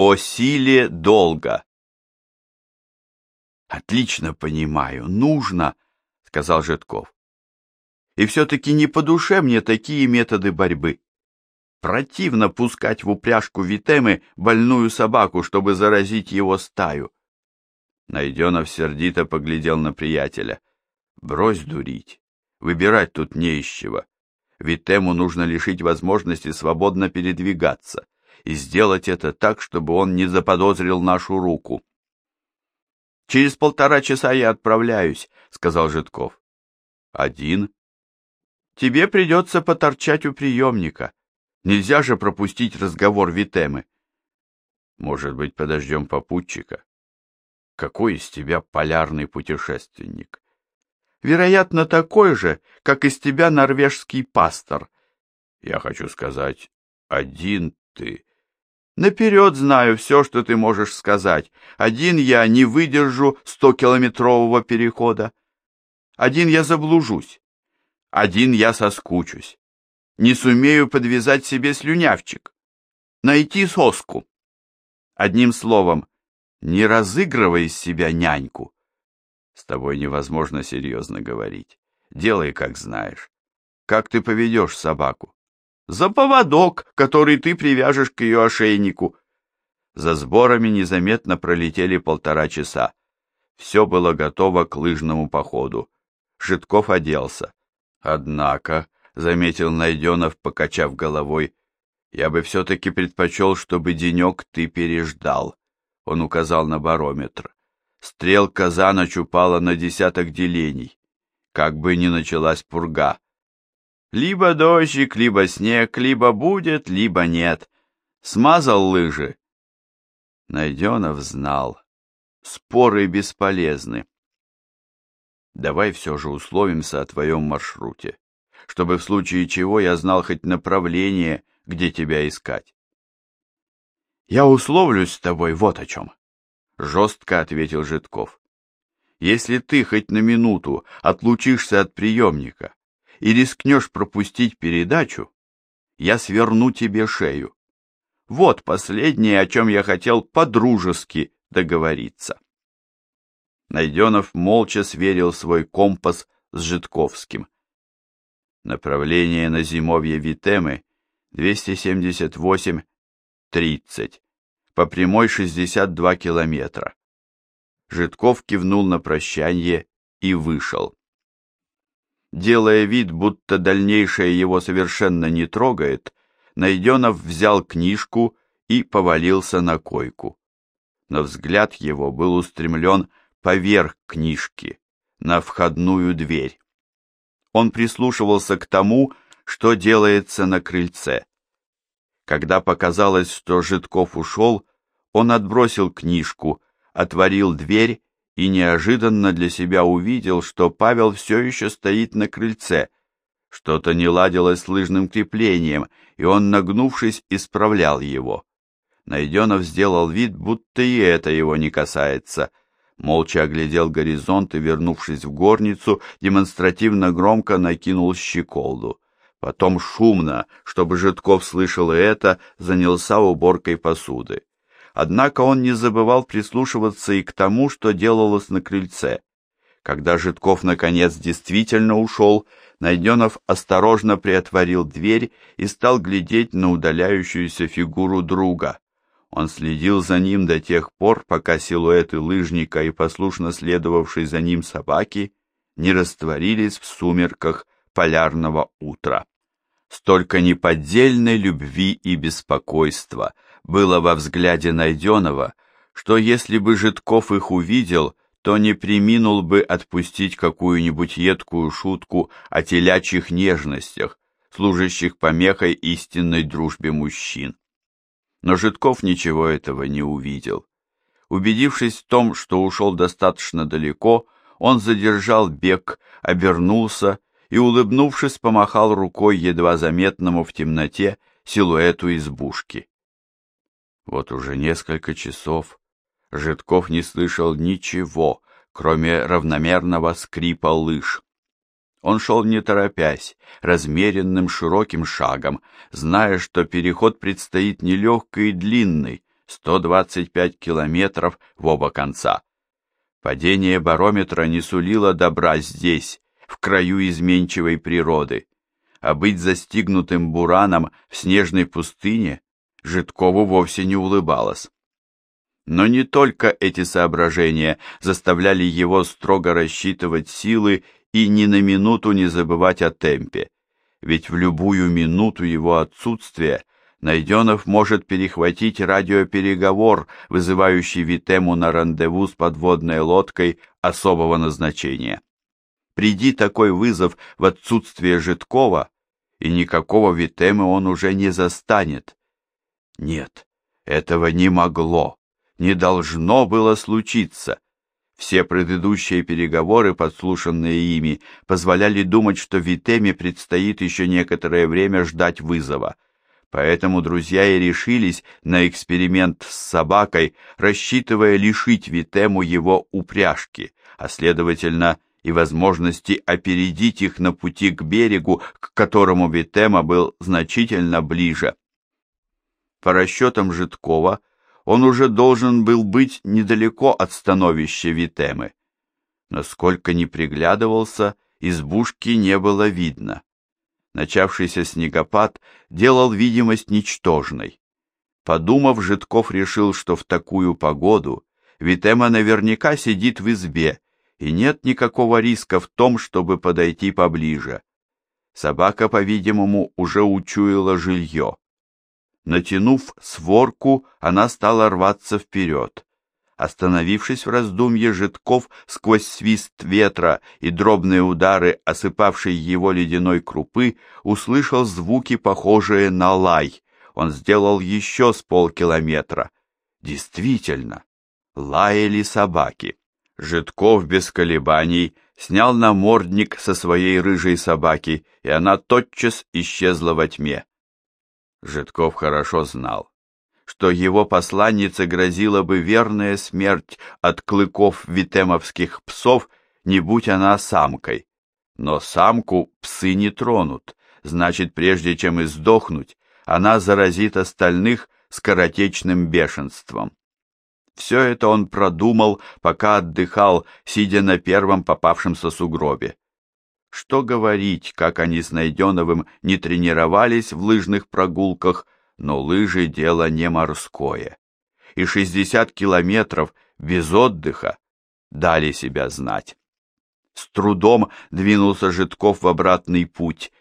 О силе долга. Отлично понимаю, нужно, сказал Житков. И все-таки не по душе мне такие методы борьбы. Противно пускать в упряжку Витемы больную собаку, чтобы заразить его стаю. Найденов сердито поглядел на приятеля. Брось дурить. Выбирать тут не из чего. Витему нужно лишить возможности свободно передвигаться и сделать это так, чтобы он не заподозрил нашу руку. «Через полтора часа я отправляюсь», — сказал Житков. «Один?» «Тебе придется поторчать у приемника. Нельзя же пропустить разговор Витемы. Может быть, подождем попутчика? Какой из тебя полярный путешественник? Вероятно, такой же, как из тебя норвежский пастор. Я хочу сказать, один ты. Наперед знаю все, что ты можешь сказать. Один я не выдержу стокилометрового перехода. Один я заблужусь. Один я соскучусь не сумею подвязать себе слюнявчик, найти соску. Одним словом, не разыгрывай из себя няньку. С тобой невозможно серьезно говорить. Делай, как знаешь. Как ты поведешь собаку? За поводок, который ты привяжешь к ее ошейнику. За сборами незаметно пролетели полтора часа. Все было готово к лыжному походу. Житков оделся. Однако заметил Найденов, покачав головой. Я бы все-таки предпочел, чтобы денек ты переждал. Он указал на барометр. Стрелка за ночь упала на десяток делений. Как бы ни началась пурга. Либо дождик, либо снег, либо будет, либо нет. Смазал лыжи. Найденов знал. Споры бесполезны. Давай все же условимся о твоем маршруте чтобы в случае чего я знал хоть направление, где тебя искать. «Я условлюсь с тобой вот о чем», — жестко ответил Житков. «Если ты хоть на минуту отлучишься от приемника и рискнешь пропустить передачу, я сверну тебе шею. Вот последнее, о чем я хотел по-дружески договориться». Найденов молча сверил свой компас с Житковским. Направление на зимовье Витемы 278-30, по прямой 62 километра. Житков кивнул на прощание и вышел. Делая вид, будто дальнейшее его совершенно не трогает, Найденов взял книжку и повалился на койку. Но взгляд его был устремлен поверх книжки, на входную дверь он прислушивался к тому, что делается на крыльце. Когда показалось, что Житков ушел, он отбросил книжку, отворил дверь и неожиданно для себя увидел, что Павел все еще стоит на крыльце. Что-то не ладилось с лыжным креплением, и он, нагнувшись, исправлял его. Найденов сделал вид, будто и это его не касается — молча оглядел горизонт и, вернувшись в горницу, демонстративно громко накинул щеколду. Потом шумно, чтобы Житков слышал и это, занялся уборкой посуды. Однако он не забывал прислушиваться и к тому, что делалось на крыльце. Когда Житков наконец действительно ушел, Найденов осторожно приотворил дверь и стал глядеть на удаляющуюся фигуру друга. Он следил за ним до тех пор, пока силуэты лыжника и послушно следовавшей за ним собаки не растворились в сумерках полярного утра. Столько неподдельной любви и беспокойства было во взгляде Найденова, что если бы Житков их увидел, то не приминул бы отпустить какую-нибудь едкую шутку о телячьих нежностях, служащих помехой истинной дружбе мужчин. Но Житков ничего этого не увидел. Убедившись в том, что ушел достаточно далеко, он задержал бег, обернулся и, улыбнувшись, помахал рукой едва заметному в темноте силуэту избушки. Вот уже несколько часов Житков не слышал ничего, кроме равномерного скрипа лыж. Он шел не торопясь, размеренным широким шагом, зная, что переход предстоит нелегкий и длинный, 125 километров в оба конца. Падение барометра не сулило добра здесь, в краю изменчивой природы, а быть застигнутым бураном в снежной пустыне Житкову вовсе не улыбалось. Но не только эти соображения заставляли его строго рассчитывать силы и ни на минуту не забывать о темпе, ведь в любую минуту его отсутствия Найденов может перехватить радиопереговор, вызывающий Витему на рандеву с подводной лодкой особого назначения. Приди такой вызов в отсутствие Житкова, и никакого Витемы он уже не застанет. Нет, этого не могло, не должно было случиться. Все предыдущие переговоры, подслушанные ими, позволяли думать, что Витеме предстоит еще некоторое время ждать вызова — Поэтому друзья и решились на эксперимент с собакой, рассчитывая лишить Витему его упряжки, а следовательно и возможности опередить их на пути к берегу, к которому Витема был значительно ближе. По расчетам Житкова, он уже должен был быть недалеко от становища Витемы. Но сколько ни приглядывался, избушки не было видно начавшийся снегопад делал видимость ничтожной. Подумав, Житков решил, что в такую погоду Витема наверняка сидит в избе, и нет никакого риска в том, чтобы подойти поближе. Собака, по-видимому, уже учуяла жилье. Натянув сворку, она стала рваться вперед. Остановившись в раздумье, Житков сквозь свист ветра и дробные удары, осыпавшей его ледяной крупы, услышал звуки, похожие на лай. Он сделал еще с полкилометра. Действительно, лаяли собаки. Житков без колебаний снял намордник со своей рыжей собаки, и она тотчас исчезла во тьме. Житков хорошо знал, что его посланнице грозила бы верная смерть от клыков витемовских псов, не будь она самкой. Но самку псы не тронут, значит, прежде чем издохнуть, она заразит остальных скоротечным бешенством. Все это он продумал, пока отдыхал, сидя на первом попавшемся сугробе. Что говорить, как они с Найденовым не тренировались в лыжных прогулках, но лыжи — дело не морское, и 60 километров без отдыха дали себя знать. С трудом двинулся Житков в обратный путь.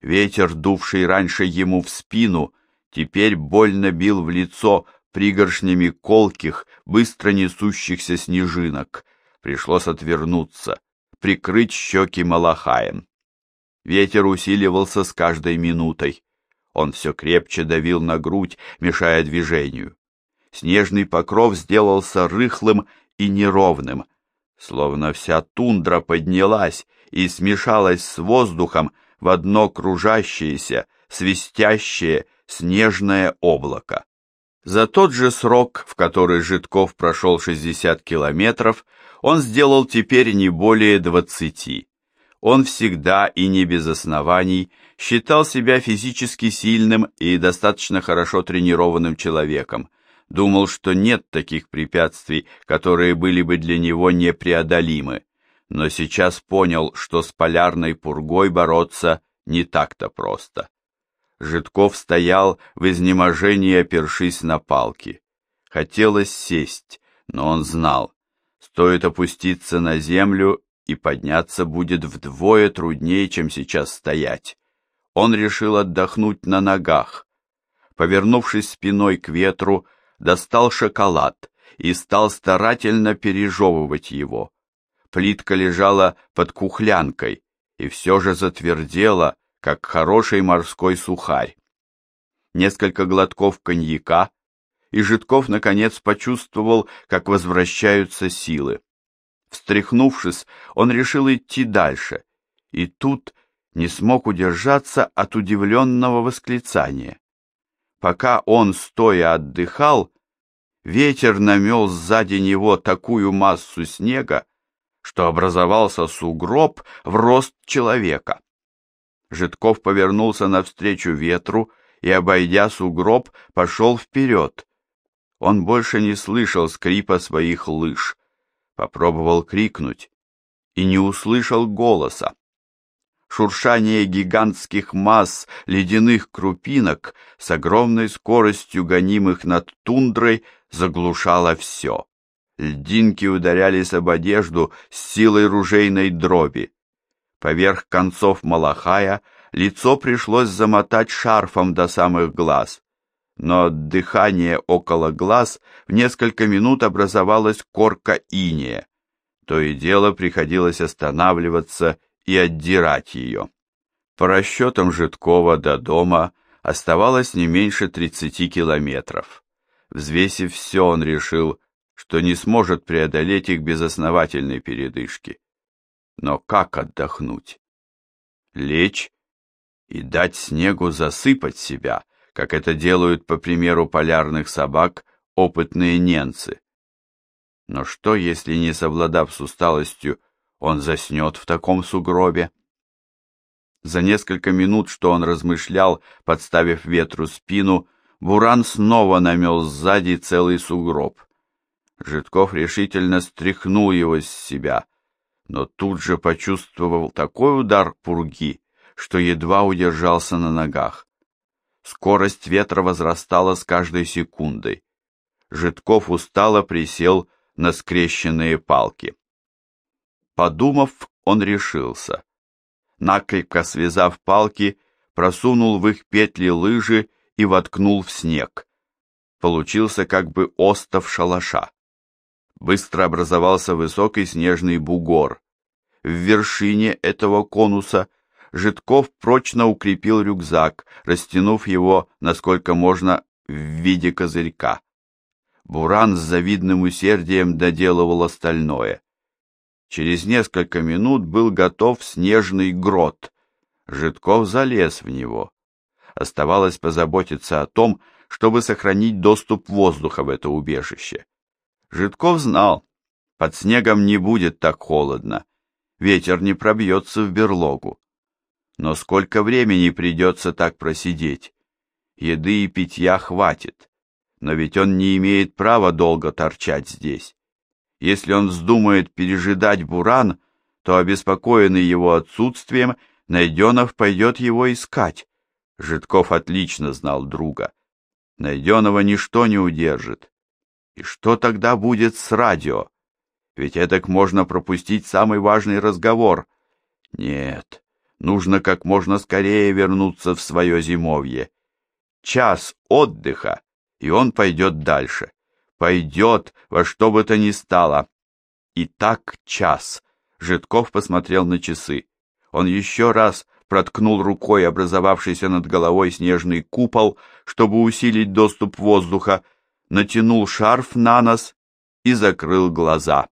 Ветер, дувший раньше ему в спину, теперь больно бил в лицо пригоршнями колких, быстро несущихся снежинок. Пришлось отвернуться, прикрыть щеки малахаем. Ветер усиливался с каждой минутой. Он все крепче давил на грудь, мешая движению. Снежный покров сделался рыхлым и неровным, словно вся тундра поднялась и смешалась с воздухом в одно кружащееся, свистящее снежное облако. За тот же срок, в который Житков прошел 60 километров, он сделал теперь не более 20. Он всегда и не без оснований считал себя физически сильным и достаточно хорошо тренированным человеком, думал, что нет таких препятствий, которые были бы для него непреодолимы, но сейчас понял, что с полярной пургой бороться не так-то просто. Житков стоял в изнеможении, опершись на палки. Хотелось сесть, но он знал, стоит опуститься на землю, и подняться будет вдвое труднее, чем сейчас стоять он решил отдохнуть на ногах. Повернувшись спиной к ветру, достал шоколад и стал старательно пережевывать его. Плитка лежала под кухлянкой и все же затвердела, как хороший морской сухарь. Несколько глотков коньяка, и Житков, наконец, почувствовал, как возвращаются силы. Встряхнувшись, он решил идти дальше, и тут не смог удержаться от удивленного восклицания. Пока он, стоя, отдыхал, ветер намел сзади него такую массу снега, что образовался сугроб в рост человека. Житков повернулся навстречу ветру и, обойдя сугроб, пошел вперед. Он больше не слышал скрипа своих лыж. Попробовал крикнуть и не услышал голоса. Шуршание гигантских масс ледяных крупинок с огромной скоростью гонимых над тундрой заглушало все. Льдинки ударялись об одежду с силой ружейной дроби. Поверх концов малахая лицо пришлось замотать шарфом до самых глаз. Но от дыхания около глаз в несколько минут образовалась корка иния. То и дело приходилось останавливаться и отдирать ее. По расчетам Житкова до дома оставалось не меньше 30 километров. Взвесив все, он решил, что не сможет преодолеть их без основательной передышки. Но как отдохнуть? Лечь и дать снегу засыпать себя, как это делают, по примеру полярных собак, опытные ненцы. Но что, если, не совладав с усталостью, он заснет в таком сугробе? За несколько минут, что он размышлял, подставив ветру спину, Буран снова намел сзади целый сугроб. Житков решительно стряхнул его с себя, но тут же почувствовал такой удар пурги, что едва удержался на ногах. Скорость ветра возрастала с каждой секундой. Житков устало присел на скрещенные палки. Подумав, он решился. Накрепко связав палки, просунул в их петли лыжи и воткнул в снег. Получился как бы остов шалаша. Быстро образовался высокий снежный бугор. В вершине этого конуса Житков прочно укрепил рюкзак, растянув его, насколько можно, в виде козырька. Буран с завидным усердием доделывал остальное. Через несколько минут был готов снежный грот. Житков залез в него. Оставалось позаботиться о том, чтобы сохранить доступ воздуха в это убежище. Житков знал, под снегом не будет так холодно, ветер не пробьется в берлогу. Но сколько времени придется так просидеть? Еды и питья хватит, но ведь он не имеет права долго торчать здесь. Если он вздумает пережидать Буран, то, обеспокоенный его отсутствием, Найденов пойдет его искать. Житков отлично знал друга. Найденного ничто не удержит. И что тогда будет с радио? Ведь этак можно пропустить самый важный разговор. Нет, нужно как можно скорее вернуться в свое зимовье. Час отдыха, и он пойдет дальше. Пойдет во что бы то ни стало. И так час. Житков посмотрел на часы. Он еще раз проткнул рукой образовавшийся над головой снежный купол, чтобы усилить доступ воздуха, натянул шарф на нос и закрыл глаза.